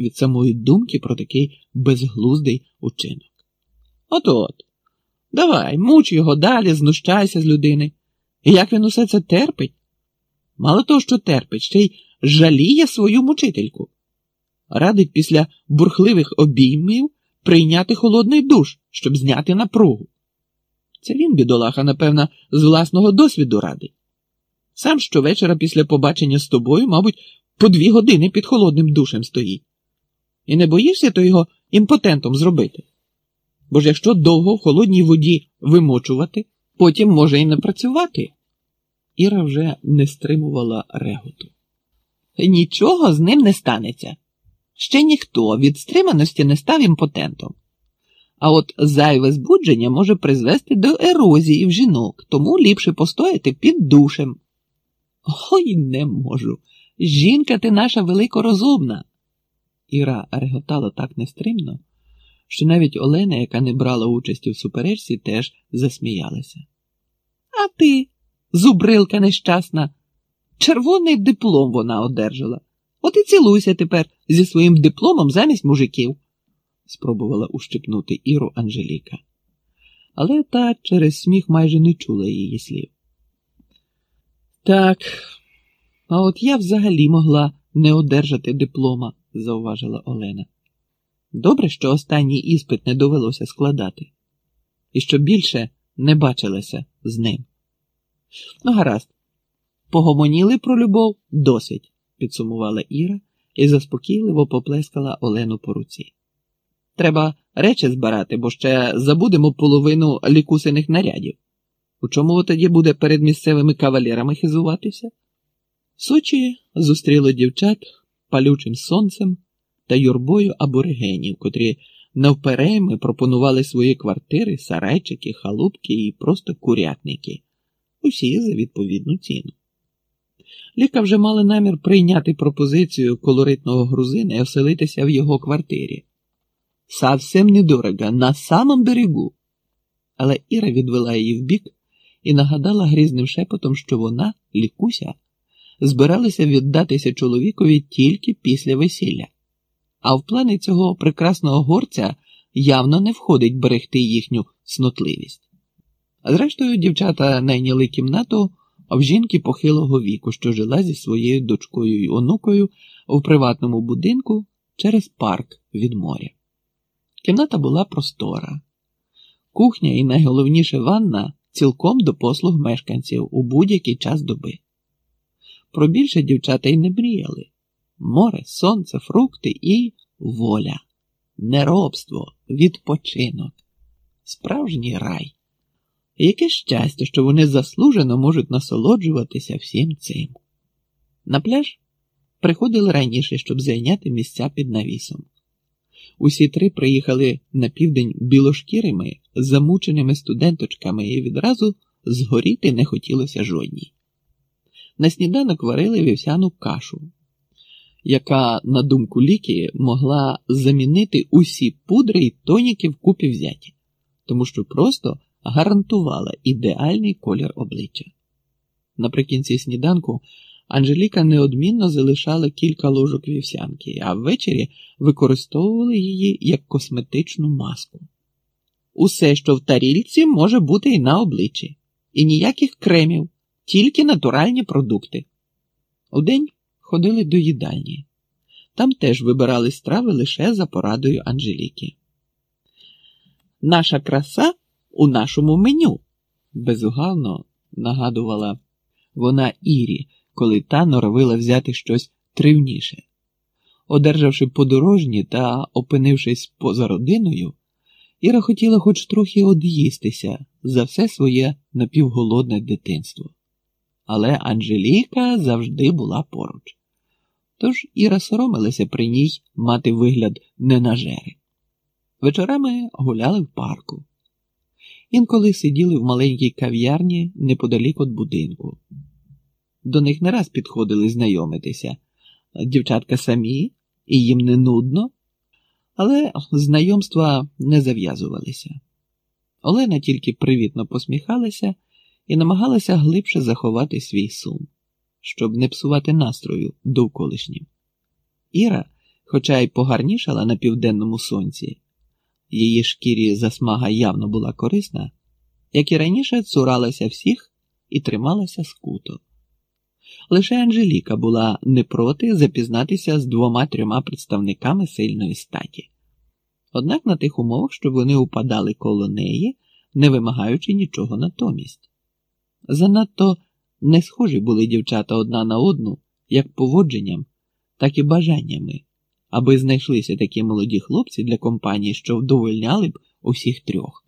від самої думки про такий безглуздий учинок. От от, давай, муч його далі, знущайся з людини. І як він усе це терпить? Мало того, що терпить, ще й жаліє свою мучительку. Радить після бурхливих обіймів прийняти холодний душ, щоб зняти напругу. Це він, бідолаха, напевно, з власного досвіду радить. Сам щовечора після побачення з тобою, мабуть, по дві години під холодним душем стоїть. І не боїшся то його імпотентом зробити? Бо ж якщо довго в холодній воді вимочувати, потім може і не працювати. Іра вже не стримувала реготу. Нічого з ним не станеться. Ще ніхто від стриманості не став імпотентом. А от зайве збудження може призвести до ерозії в жінок, тому ліпше постояти під душем. Ой, не можу. Жінка ти наша великорозумна. Іра реготала так нестримно, що навіть Олена, яка не брала участі в суперечці, теж засміялася. А ти, зубрилка нещасна, червоний диплом вона одержала. От і цілуйся тепер зі своїм дипломом замість мужиків, спробувала ущипнути Іру Анжеліка. Але та через сміх майже не чула її слів. Так, а от я взагалі могла не одержати диплома, зауважила Олена. Добре, що останній іспит не довелося складати, і що більше не бачилася з ним. Ну, гаразд, погомоніли про любов досить, підсумувала Іра і заспокійливо поплескала Олену по руці. Треба речі збирати, бо ще забудемо половину лікусиних нарядів. У чому тоді буде перед місцевими кавалерами хизуватися? Сочі зустріло дівчат палючим сонцем та юрбою аборигенів, котрі навперейми пропонували свої квартири, сарайчики, халупки і просто курятники, усі за відповідну ціну. Ліка вже мала намір прийняти пропозицію колоритного грузина і оселитися в його квартирі. Совсем недорого, на самом берегу. Але Іра відвела її вбік і нагадала грізним шепотом, що вона, лікуся, збиралася віддатися чоловікові тільки після весілля, а в плани цього прекрасного горця явно не входить берегти їхню снотливість. Зрештою, дівчата найняли кімнату в жінки похилого віку, що жила зі своєю дочкою й онукою у приватному будинку через парк від моря. Кімната була простора, кухня і найголовніше ванна цілком до послуг мешканців у будь-який час доби. Про більше дівчата й не мріяли море, сонце, фрукти і воля, неробство, відпочинок, справжній рай. Яке щастя, що вони заслужено можуть насолоджуватися всім цим. На пляж приходили раніше, щоб зайняти місця під навісом. Усі три приїхали на південь білошкірими, замученими студенточками, і відразу згоріти не хотілося жодній. На сніданок варили вівсяну кашу, яка, на думку ліки, могла замінити усі пудри й тоніки вкупі взяті, тому що просто гарантувала ідеальний колір обличчя. Наприкінці сніданку Анжеліка неодмінно залишала кілька ложок вівсянки, а ввечері використовували її як косметичну маску. Усе, що в тарільці, може бути і на обличчі, і ніяких кремів, тільки натуральні продукти. Удень ходили до їдальні. Там теж вибирали страви лише за порадою Анжеліки. Наша краса у нашому меню, безугавно нагадувала вона Ірі, коли та норовила взяти щось тривніше. Одержавши подорожні та опинившись поза родиною, Іра хотіла хоч трохи од'їстися за все своє напівголодне дитинство. Але Анжеліка завжди була поруч. Тож Іра соромилася при ній мати вигляд ненажери. Вечорами гуляли в парку. Інколи сиділи в маленькій кав'ярні неподалік від будинку. До них не раз підходили знайомитися. Дівчатка самі, і їм не нудно, але знайомства не зав'язувалися. Олена тільки привітно посміхалася і намагалася глибше заховати свій сум, щоб не псувати настрою довколишнім. Іра хоча й погарнішала на південному сонці, її шкірі засмага явно була корисна, як і раніше цуралася всіх і трималася скуто. Лише Анжеліка була не проти запізнатися з двома-трьома представниками сильної статі. Однак на тих умовах, щоб вони упадали коло неї, не вимагаючи нічого натомість. Занадто не схожі були дівчата одна на одну як поводженням, так і бажаннями, аби знайшлися такі молоді хлопці для компанії, що вдовольняли б усіх трьох.